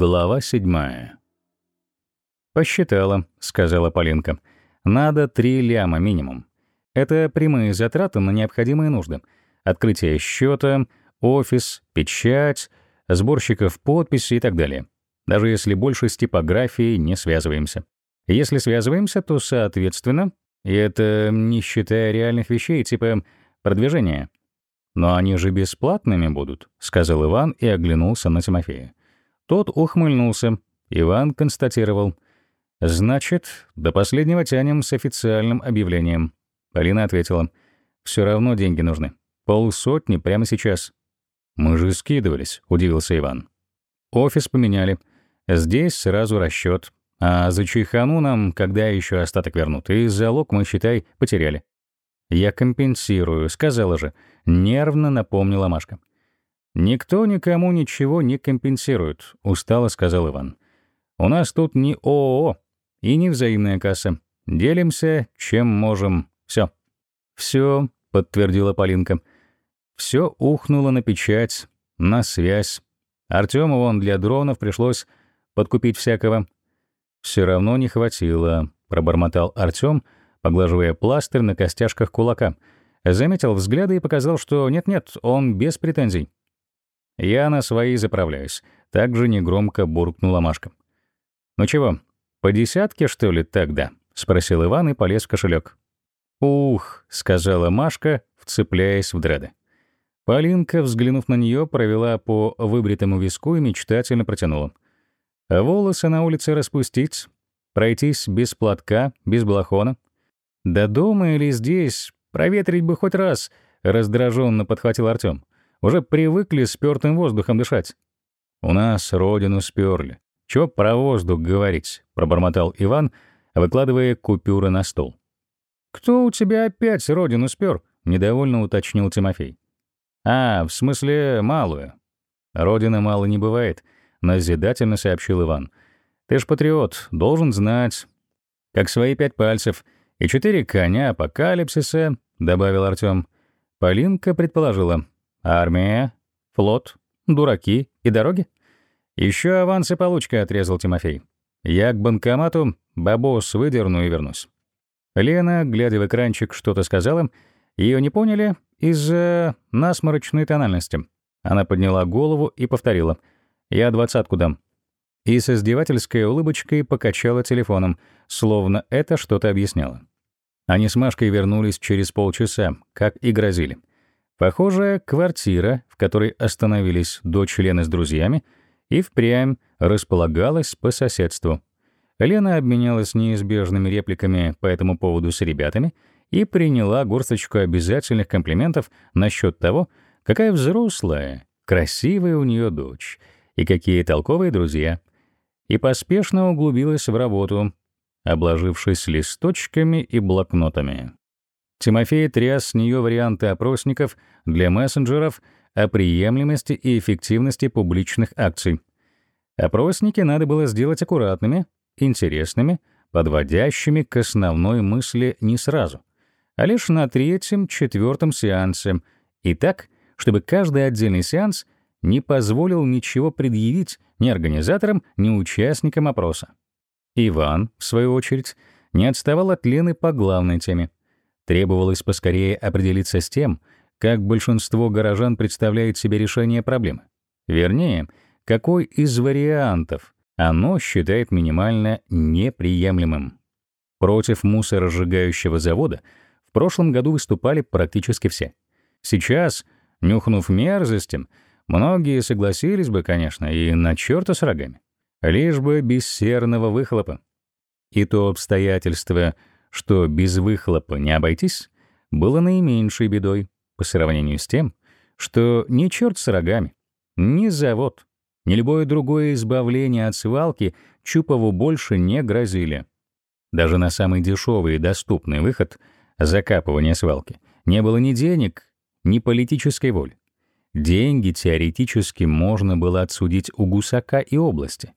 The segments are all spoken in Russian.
Глава седьмая. «Посчитала», — сказала Полинка. «Надо три ляма минимум. Это прямые затраты на необходимые нужды. Открытие счета, офис, печать, сборщиков подписи и так далее. Даже если больше с типографией не связываемся. Если связываемся, то, соответственно, и это не считая реальных вещей, типа продвижения. Но они же бесплатными будут», — сказал Иван и оглянулся на Тимофея. Тот ухмыльнулся. Иван констатировал. «Значит, до последнего тянем с официальным объявлением». Полина ответила. «Все равно деньги нужны. Полсотни прямо сейчас». «Мы же скидывались», — удивился Иван. «Офис поменяли. Здесь сразу расчет. А за чайхану нам когда еще остаток вернут? И залог мы, считай, потеряли». «Я компенсирую», — сказала же. Нервно напомнила Машка. «Никто никому ничего не компенсирует», — устало сказал Иван. «У нас тут не ООО и не взаимная касса. Делимся, чем можем. Все». «Все», — подтвердила Полинка. «Все ухнуло на печать, на связь. Артему вон для дронов пришлось подкупить всякого». «Все равно не хватило», — пробормотал Артем, поглаживая пластырь на костяшках кулака. Заметил взгляды и показал, что нет-нет, он без претензий. «Я на свои заправляюсь», — также негромко буркнула Машка. «Ну чего, по десятке, что ли, тогда?» — спросил Иван и полез в кошелек. «Ух», — сказала Машка, вцепляясь в дреды. Полинка, взглянув на нее, провела по выбритому виску и мечтательно протянула. «А волосы на улице распустить, пройтись без платка, без балахона. Да дома или здесь, проветрить бы хоть раз», — раздраженно подхватил Артем. Уже привыкли спёртым воздухом дышать. У нас родину спёрли. Чего про воздух говорить, пробормотал Иван, выкладывая купюры на стол. Кто у тебя опять родину спёр? недовольно уточнил Тимофей. А, в смысле, малую. Родины мало не бывает, назидательно сообщил Иван. Ты ж патриот, должен знать. Как свои пять пальцев и четыре коня апокалипсиса, добавил Артём. Полинка предположила. Армия, флот, дураки и дороги? Еще авансы получка, отрезал Тимофей. Я к банкомату бабос выдерну и вернусь. Лена, глядя в экранчик, что-то сказала. Ее не поняли из-за насморочной тональности. Она подняла голову и повторила. «Я двадцатку дам». И с издевательской улыбочкой покачала телефоном, словно это что-то объясняло. Они с Машкой вернулись через полчаса, как и грозили. Похоже, квартира, в которой остановились дочь Лены с друзьями, и впрямь располагалась по соседству. Лена обменялась неизбежными репликами по этому поводу с ребятами и приняла горсточку обязательных комплиментов насчет того, какая взрослая, красивая у нее дочь и какие толковые друзья, и поспешно углубилась в работу, обложившись листочками и блокнотами. Тимофей тряс с нее варианты опросников для мессенджеров о приемлемости и эффективности публичных акций. Опросники надо было сделать аккуратными, интересными, подводящими к основной мысли не сразу, а лишь на третьем, четвертом сеансе, и так, чтобы каждый отдельный сеанс не позволил ничего предъявить ни организаторам, ни участникам опроса. Иван, в свою очередь, не отставал от Лены по главной теме — Требовалось поскорее определиться с тем, как большинство горожан представляет себе решение проблемы. Вернее, какой из вариантов оно считает минимально неприемлемым. Против мусоросжигающего завода в прошлом году выступали практически все. Сейчас, нюхнув мерзостям, многие согласились бы, конечно, и на чёрта с рогами. Лишь бы без серного выхлопа. И то обстоятельство, что без выхлопа не обойтись, было наименьшей бедой по сравнению с тем, что ни черт с рогами, ни завод, ни любое другое избавление от свалки Чупову больше не грозили. Даже на самый дешевый и доступный выход — закапывание свалки — не было ни денег, ни политической воли. Деньги теоретически можно было отсудить у гусака и области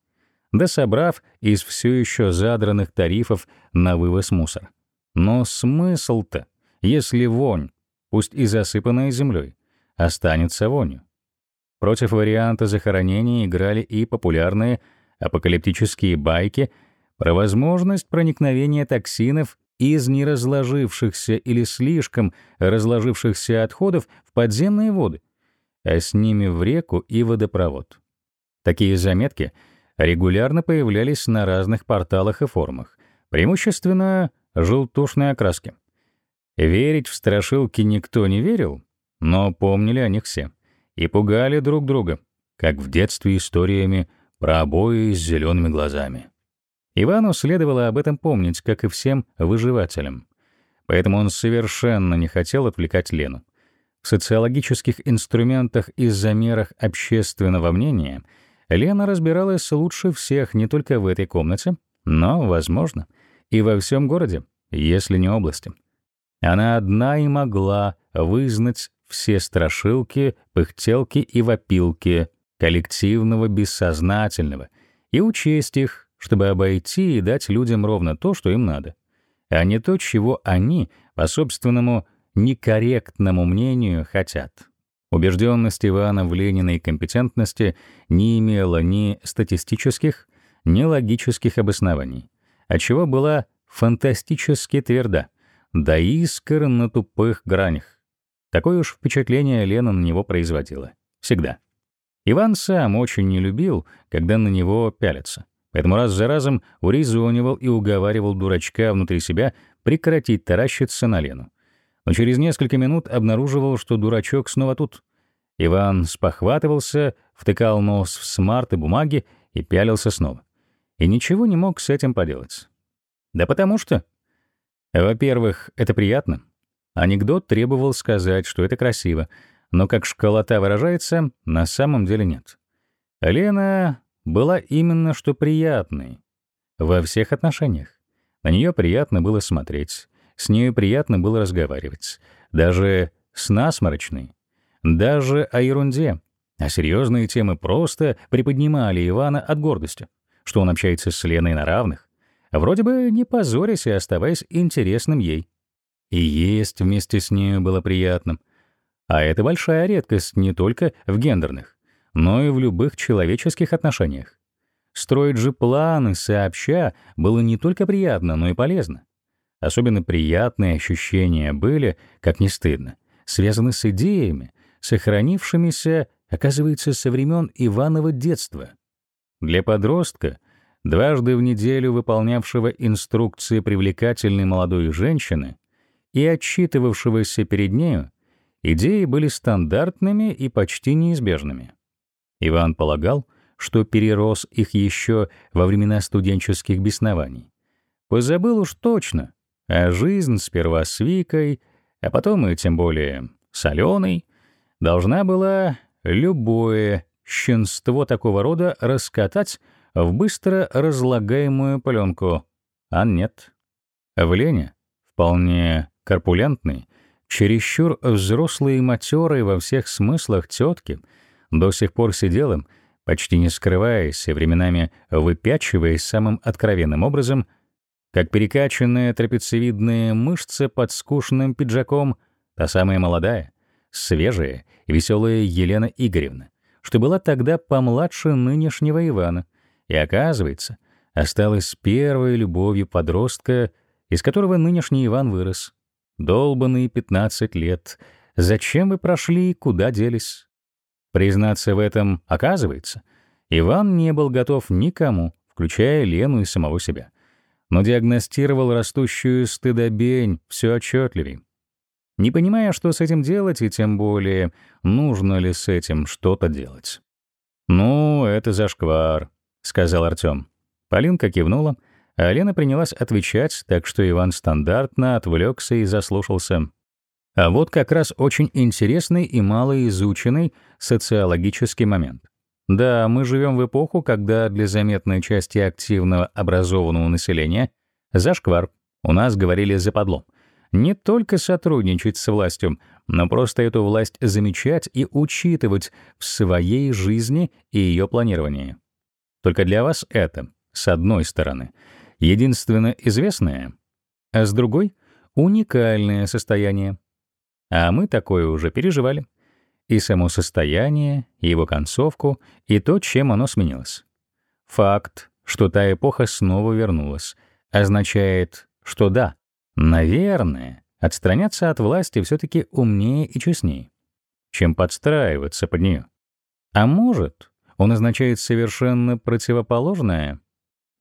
да собрав из все еще задранных тарифов на вывоз мусора. Но смысл-то, если вонь, пусть и засыпанная землей, останется вонью? против варианта захоронения играли и популярные апокалиптические байки про возможность проникновения токсинов из неразложившихся или слишком разложившихся отходов в подземные воды, а с ними в реку и водопровод. Такие заметки регулярно появлялись на разных порталах и форумах, преимущественно желтушной окраски. Верить в страшилки никто не верил, но помнили о них все и пугали друг друга, как в детстве историями про обои с зелеными глазами. Ивану следовало об этом помнить, как и всем выживателям. Поэтому он совершенно не хотел отвлекать Лену. В социологических инструментах и замерах общественного мнения Лена разбиралась лучше всех не только в этой комнате, но, возможно, и во всем городе, если не области. Она одна и могла вызнать все страшилки, пыхтелки и вопилки коллективного бессознательного и учесть их, чтобы обойти и дать людям ровно то, что им надо, а не то, чего они, по собственному некорректному мнению, хотят. Убежденность Ивана в Лениной компетентности не имела ни статистических, ни логических обоснований, отчего была фантастически тверда, до искр на тупых гранях. Такое уж впечатление Лена на него производила. Всегда. Иван сам очень не любил, когда на него пялятся. Поэтому раз за разом урезонивал и уговаривал дурачка внутри себя прекратить таращиться на Лену. Но через несколько минут обнаруживал, что дурачок снова тут. Иван спохватывался, втыкал нос в смарт и бумаги и пялился снова. И ничего не мог с этим поделать. Да потому что... Во-первых, это приятно. Анекдот требовал сказать, что это красиво, но, как школота выражается, на самом деле нет. Лена была именно что приятной. Во всех отношениях. На нее приятно было смотреть, с нею приятно было разговаривать, даже с насморочной, даже о ерунде, а серьезные темы просто приподнимали Ивана от гордости, что он общается с Леной на равных, вроде бы не позорясь и оставаясь интересным ей. И есть вместе с нею было приятным. А это большая редкость не только в гендерных но и в любых человеческих отношениях. Строить же планы сообща было не только приятно, но и полезно. Особенно приятные ощущения были, как не стыдно, связаны с идеями, сохранившимися, оказывается, со времен Иванова детства. Для подростка, дважды в неделю выполнявшего инструкции привлекательной молодой женщины и отчитывавшегося перед нею, идеи были стандартными и почти неизбежными. Иван полагал, что перерос их еще во времена студенческих беснований. Позабыл уж точно, а жизнь сперва с Викой, а потом и тем более с Аленой, должна была любое щенство такого рода раскатать в быстро разлагаемую пленку. А нет. В Лене, вполне корпулентный, чересчур взрослый и матерый во всех смыслах тетки — до сих пор сидел им, почти не скрываясь и временами выпячиваясь самым откровенным образом, как перекачанная трапециевидная мышца под скучным пиджаком, та самая молодая, свежая и веселая Елена Игоревна, что была тогда помладше нынешнего Ивана, и, оказывается, осталась первой любовью подростка, из которого нынешний Иван вырос. Долбанные 15 лет. Зачем вы прошли и куда делись? Признаться в этом, оказывается, Иван не был готов никому, включая Лену и самого себя. Но диагностировал растущую стыдобень все отчетливее. Не понимая, что с этим делать, и тем более, нужно ли с этим что-то делать. «Ну, это зашквар», — сказал Артём. Полинка кивнула, а Лена принялась отвечать, так что Иван стандартно отвлекся и заслушался. А вот как раз очень интересный и малоизученный социологический момент. Да, мы живем в эпоху, когда для заметной части активного образованного населения зашквар, у нас говорили западло, не только сотрудничать с властью, но просто эту власть замечать и учитывать в своей жизни и ее планировании. Только для вас это, с одной стороны, единственно известное, а с другой — уникальное состояние. А мы такое уже переживали. И само состояние, и его концовку, и то, чем оно сменилось. Факт, что та эпоха снова вернулась, означает, что да, наверное, отстраняться от власти все-таки умнее и честнее, чем подстраиваться под нее. А может, он означает совершенно противоположное.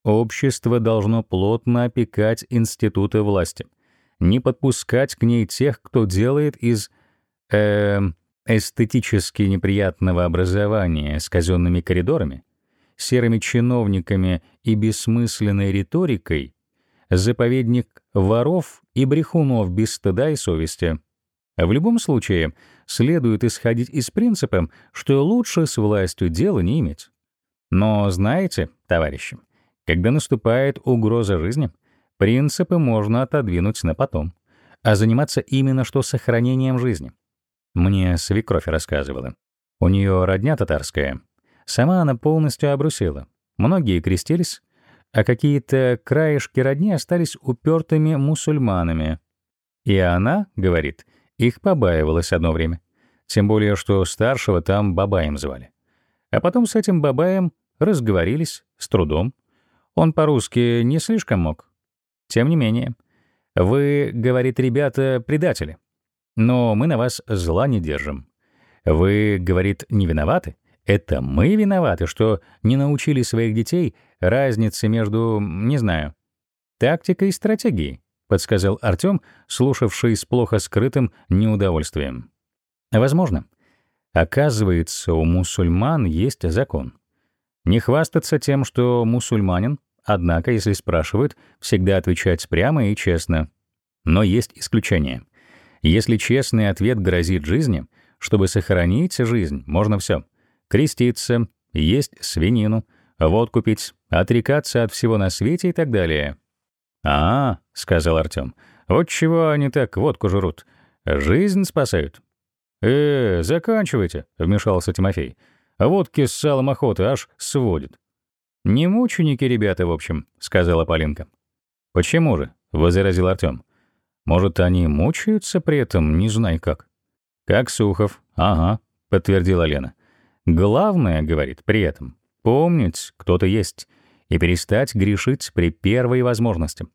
Общество должно плотно опекать институты власти, не подпускать к ней тех, кто делает из э, эстетически неприятного образования с казенными коридорами, серыми чиновниками и бессмысленной риторикой заповедник воров и брехунов без стыда и совести. В любом случае, следует исходить из принципа, что лучше с властью дела не иметь. Но знаете, товарищи, когда наступает угроза жизни, принципы можно отодвинуть на потом, а заниматься именно что сохранением жизни. Мне свекровь рассказывала. У нее родня татарская. Сама она полностью обрусила. Многие крестились, а какие-то краешки родни остались упертыми мусульманами. И она, говорит, их побаивалась одно время. Тем более, что старшего там Бабаем звали. А потом с этим Бабаем разговорились с трудом. Он по-русски не слишком мог. Тем не менее, вы, говорит, ребята, предатели. Но мы на вас зла не держим. Вы, говорит, не виноваты. Это мы виноваты, что не научили своих детей разнице между, не знаю, тактикой и стратегией, подсказал Артём, слушавший с плохо скрытым неудовольствием. Возможно. Оказывается, у мусульман есть закон. Не хвастаться тем, что мусульманин, однако, если спрашивают, всегда отвечать прямо и честно. Но есть исключение. Если честный ответ грозит жизни, чтобы сохранить жизнь, можно все: креститься, есть свинину, водку пить, отрекаться от всего на свете и так далее. «А, — сказал Артём, — вот чего они так водку жрут. Жизнь спасают». «Э, заканчивайте», — вмешался Тимофей. «А водки с салом охоты аж сводит». «Не мученики ребята, в общем», — сказала Полинка. «Почему же?» — возразил Артём. «Может, они мучаются при этом, не знаю как». «Как Сухов». «Ага», — подтвердила Лена. «Главное, — говорит, — при этом помнить, кто ты есть, и перестать грешить при первой возможности.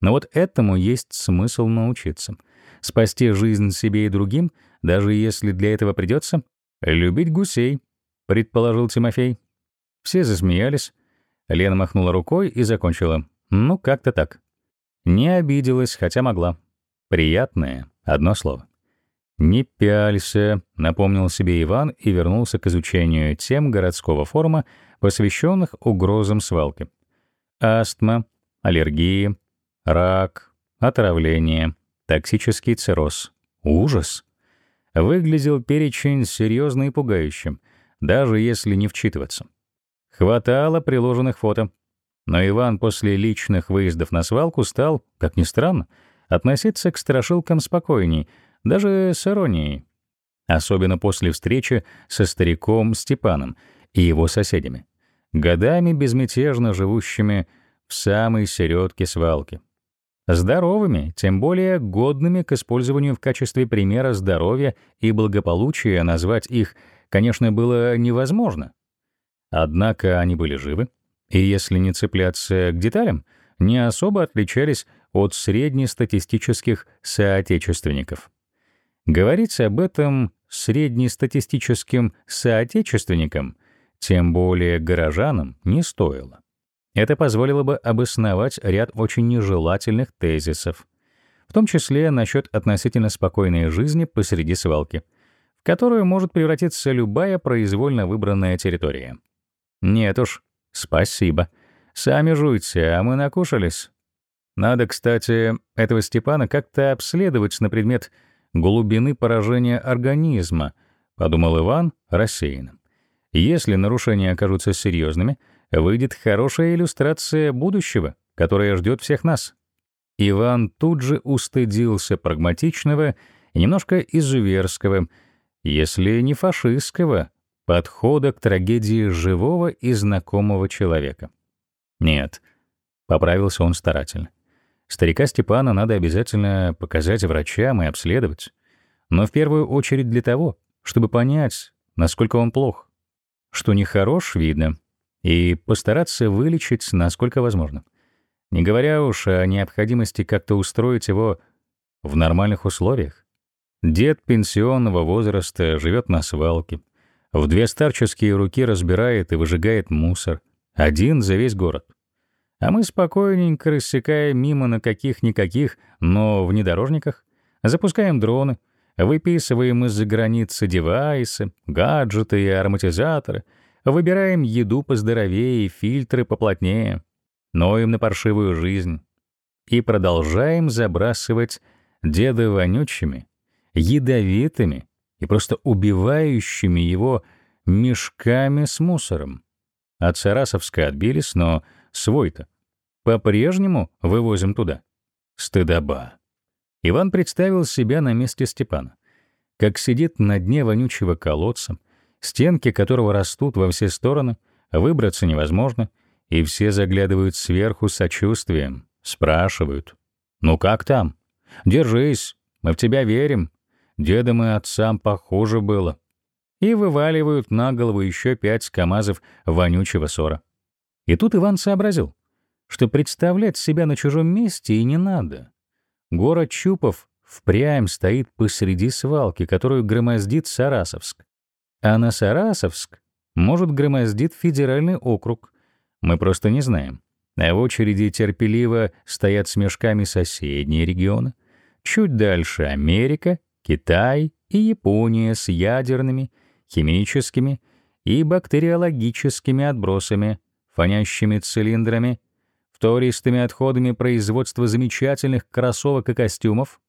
Но вот этому есть смысл научиться. Спасти жизнь себе и другим, даже если для этого придется любить гусей, предположил Тимофей. Все засмеялись. Лена махнула рукой и закончила. Ну, как-то так. Не обиделась, хотя могла. Приятное — одно слово. «Не пялься», — напомнил себе Иван и вернулся к изучению тем городского форума, посвященных угрозам свалки. Астма, аллергии, рак, отравление, токсический цирроз. Ужас! Выглядел перечень серьезно и пугающим, даже если не вчитываться. Хватало приложенных фото. Но Иван после личных выездов на свалку стал, как ни странно, относиться к страшилкам спокойней — даже с иронией. Особенно после встречи со стариком Степаном и его соседями, годами безмятежно живущими в самой середке свалки. Здоровыми, тем более годными к использованию в качестве примера здоровья и благополучия назвать их, конечно, было невозможно. Однако они были живы, и если не цепляться к деталям, не особо отличались от среднестатистических соотечественников. Говорить об этом среднестатистическим соотечественникам, тем более горожанам, не стоило. Это позволило бы обосновать ряд очень нежелательных тезисов, в том числе насчет относительно спокойной жизни посреди свалки, в которую может превратиться любая произвольно выбранная территория. Нет уж, спасибо. Сами жуйте, а мы накушались. Надо, кстати, этого Степана как-то обследовать на предмет глубины поражения организма, подумал Иван рассеянно. Если нарушения окажутся серьезными, выйдет хорошая иллюстрация будущего, которое ждет всех нас. Иван тут же устыдился прагматичного и немножко изуверского, если не фашистского, подхода к трагедии живого и знакомого человека. Нет, поправился он старательно. Старика Степана надо обязательно показать врачам и обследовать. Но в первую очередь для того, чтобы понять, насколько он плох. Что нехорош, видно, и постараться вылечить, насколько возможно. Не говоря уж о необходимости как-то устроить его в нормальных условиях. Дед пенсионного возраста живет на свалке, в две старческие руки разбирает и выжигает мусор, один за весь город. А мы спокойненько рассекаем мимо на каких-никаких, но внедорожниках, запускаем дроны, выписываем из-за границы девайсы, гаджеты и ароматизаторы, выбираем еду поздоровее и фильтры поплотнее, ноем на паршивую жизнь. И продолжаем забрасывать деда вонючими, ядовитыми и просто убивающими его мешками с мусором. От Сарасовска отбились, но свой-то по-прежнему вывозим туда. Стыдоба. Иван представил себя на месте Степана, как сидит на дне вонючего колодца, стенки которого растут во все стороны, выбраться невозможно, и все заглядывают сверху сочувствием, спрашивают. «Ну как там? Держись, мы в тебя верим. Дедам и отцам похоже было». И вываливают на голову еще пять КАМАЗов вонючего ссора. И тут Иван сообразил, что представлять себя на чужом месте и не надо. Город Чупов впрямь стоит посреди свалки, которую громоздит Сарасовск. А на Сарасовск может громоздит федеральный округ. Мы просто не знаем. А в очереди терпеливо стоят с мешками соседние регионы. Чуть дальше Америка, Китай и Япония с ядерными, химическими и бактериологическими отбросами, фонящими цилиндрами втористыми отходами производства замечательных кроссовок и костюмов,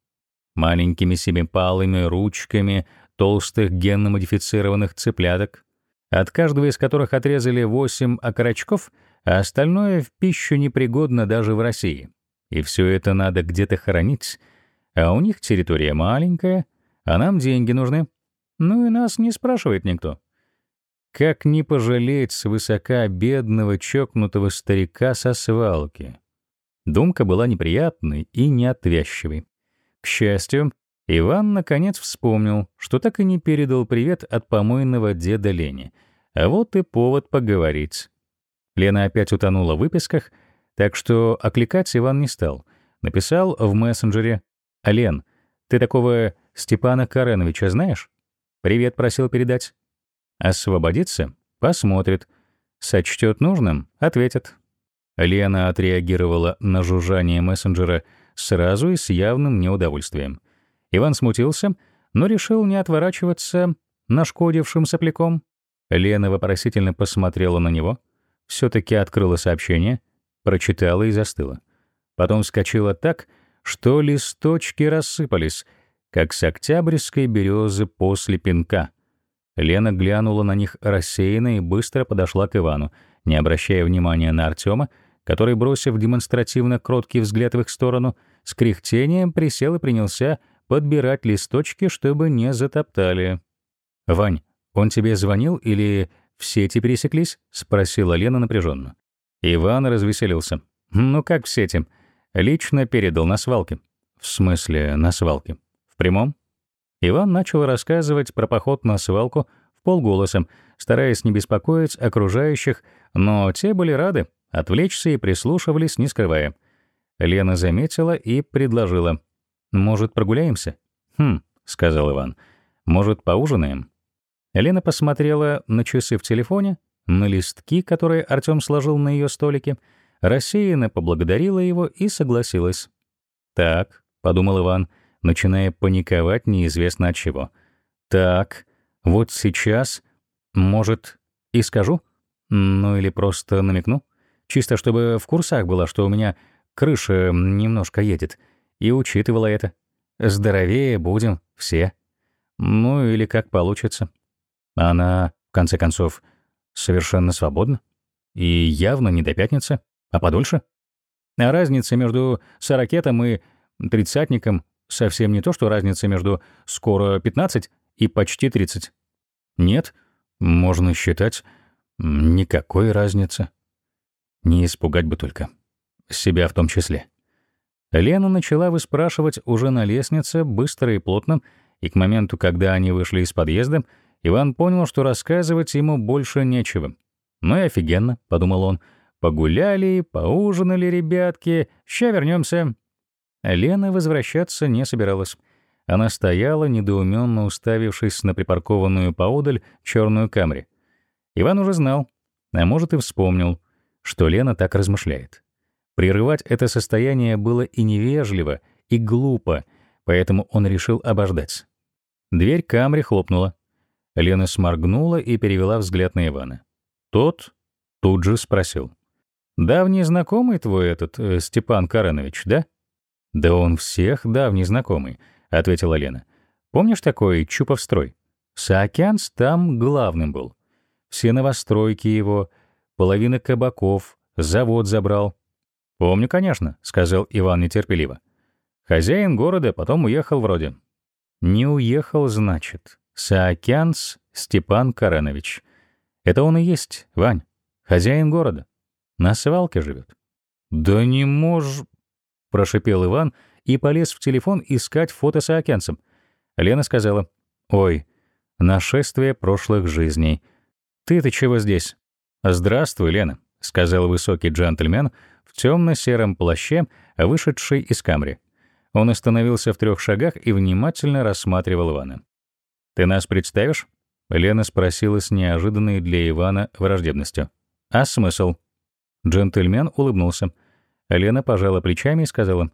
маленькими семипалыми ручками толстых генно-модифицированных цыпляток, от каждого из которых отрезали 8 окорочков, а остальное в пищу непригодно даже в России. И все это надо где-то хоронить, а у них территория маленькая, а нам деньги нужны. Ну и нас не спрашивает никто. Как не пожалеть свысока бедного чокнутого старика со свалки? Думка была неприятной и неотвязчивой. К счастью, Иван наконец вспомнил, что так и не передал привет от помойного деда Лени. А вот и повод поговорить. Лена опять утонула в выписках, так что окликать Иван не стал. Написал в мессенджере «Лен, ты такого Степана Кареновича знаешь?» «Привет просил передать». Освободится — посмотрит. Сочтет нужным — ответит. Лена отреагировала на жужжание мессенджера сразу и с явным неудовольствием. Иван смутился, но решил не отворачиваться нашкодившим сопляком. Лена вопросительно посмотрела на него, все-таки открыла сообщение, прочитала и застыла. Потом вскочила так, что листочки рассыпались, как с октябрьской березы после пинка — Лена глянула на них рассеянно и быстро подошла к Ивану, не обращая внимания на Артема, который, бросив демонстративно кроткий взгляд в их сторону, с кряхтением присел и принялся подбирать листочки, чтобы не затоптали. «Вань, он тебе звонил или в сети пересеклись?» — спросила Лена напряженно. Иван развеселился. «Ну как в сети? Лично передал на свалке». «В смысле, на свалке? В прямом?» Иван начал рассказывать про поход на свалку в полголоса, стараясь не беспокоить окружающих, но те были рады, отвлечься и прислушивались, не скрывая. Лена заметила и предложила. «Может, прогуляемся?» «Хм», — сказал Иван. «Может, поужинаем?» Лена посмотрела на часы в телефоне, на листки, которые Артём сложил на ее столике, рассеянно поблагодарила его и согласилась. «Так», — подумал Иван, — начиная паниковать неизвестно от чего. Так, вот сейчас, может, и скажу? Ну или просто намекну? Чисто чтобы в курсах было, что у меня крыша немножко едет, и учитывала это. Здоровее будем все. Ну или как получится. Она, в конце концов, совершенно свободна. И явно не до пятницы, а подольше. А разница между сорокетом и тридцатником совсем не то, что разница между «скоро 15» и «почти 30». Нет, можно считать, никакой разницы. Не испугать бы только. Себя в том числе. Лена начала выспрашивать уже на лестнице, быстро и плотно, и к моменту, когда они вышли из подъезда, Иван понял, что рассказывать ему больше нечего. «Ну и офигенно», — подумал он, — «погуляли, поужинали, ребятки, ща вернемся». Лена возвращаться не собиралась. Она стояла, недоуменно уставившись на припаркованную поодаль черную камри. Иван уже знал, а может и вспомнил, что Лена так размышляет. Прерывать это состояние было и невежливо, и глупо, поэтому он решил обождать. Дверь камри хлопнула. Лена сморгнула и перевела взгляд на Ивана. Тот тут же спросил. «Давний знакомый твой этот, э, Степан Каранович, да?» «Да он всех давний знакомый», — ответила Лена. «Помнишь такой Чуповстрой? Саакянс там главным был. Все новостройки его, половина кабаков, завод забрал». «Помню, конечно», — сказал Иван нетерпеливо. «Хозяин города потом уехал вроде». «Не уехал, значит. Саакянс Степан Каранович. Это он и есть, Вань, хозяин города. На свалке живет». «Да не можешь...» — прошипел Иван и полез в телефон искать фото с океанцем. Лена сказала, «Ой, нашествие прошлых жизней. Ты-то чего здесь?» «Здравствуй, Лена», — сказал высокий джентльмен в темно-сером плаще, вышедший из камеры. Он остановился в трех шагах и внимательно рассматривал Ивана. «Ты нас представишь?» Лена спросила с неожиданной для Ивана враждебностью. «А смысл?» Джентльмен улыбнулся. Лена пожала плечами и сказала,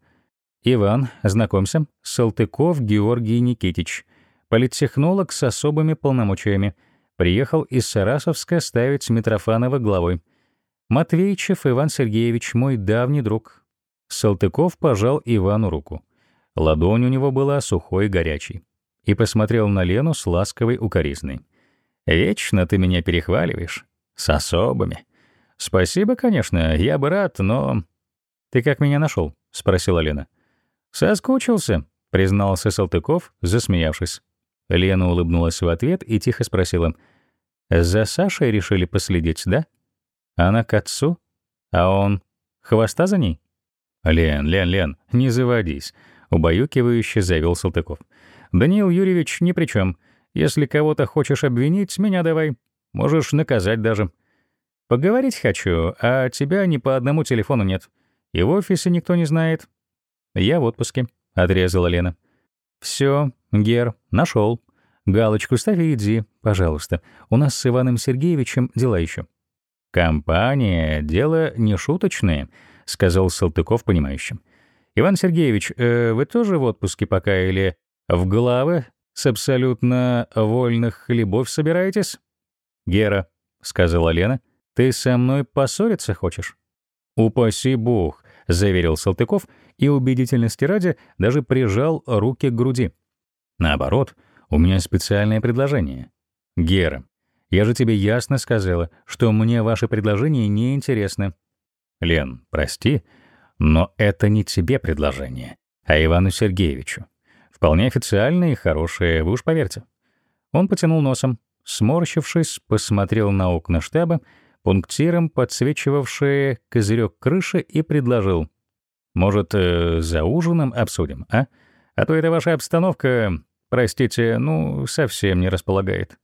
«Иван, знакомься, Салтыков Георгий Никитич, политтехнолог с особыми полномочиями, приехал из Сарасовска ставить Митрофанова главой. Матвейчев Иван Сергеевич, мой давний друг». Салтыков пожал Ивану руку. Ладонь у него была сухой и горячей. И посмотрел на Лену с ласковой укоризной. «Вечно ты меня перехваливаешь. С особыми. «Спасибо, конечно, я бы рад, но...» «Ты как меня нашел? спросила Лена. «Соскучился», — признался Салтыков, засмеявшись. Лена улыбнулась в ответ и тихо спросила. «За Сашей решили последить, да? Она к отцу? А он... Хвоста за ней?» «Лен, Лен, Лен, не заводись», — убаюкивающе завел Салтыков. «Даниил Юрьевич ни при чем. Если кого-то хочешь обвинить, меня давай. Можешь наказать даже. Поговорить хочу, а тебя ни по одному телефону нет. И в офисе никто не знает. Я в отпуске, — отрезала Лена. Все, Гер, нашел. Галочку ставь и иди, пожалуйста. У нас с Иваном Сергеевичем дела еще. Компания — дело не шуточное, — сказал Салтыков понимающим. Иван Сергеевич, э, вы тоже в отпуске пока или в главы с абсолютно вольных хлебов собираетесь? Гера, — сказала Лена, — ты со мной поссориться хочешь? Упаси бог, заверил Салтыков и убедительности ради даже прижал руки к груди. Наоборот, у меня специальное предложение. Гера, я же тебе ясно сказала, что мне ваши предложения не интересны. Лен, прости, но это не тебе предложение, а Ивану Сергеевичу. Вполне официальное и хорошее, вы уж поверьте. Он потянул носом, сморщившись, посмотрел на окна штаба, пунктиром подсвечивавшие козырек крыши, и предложил. «Может, э, за ужином обсудим, а? А то эта ваша обстановка, простите, ну, совсем не располагает».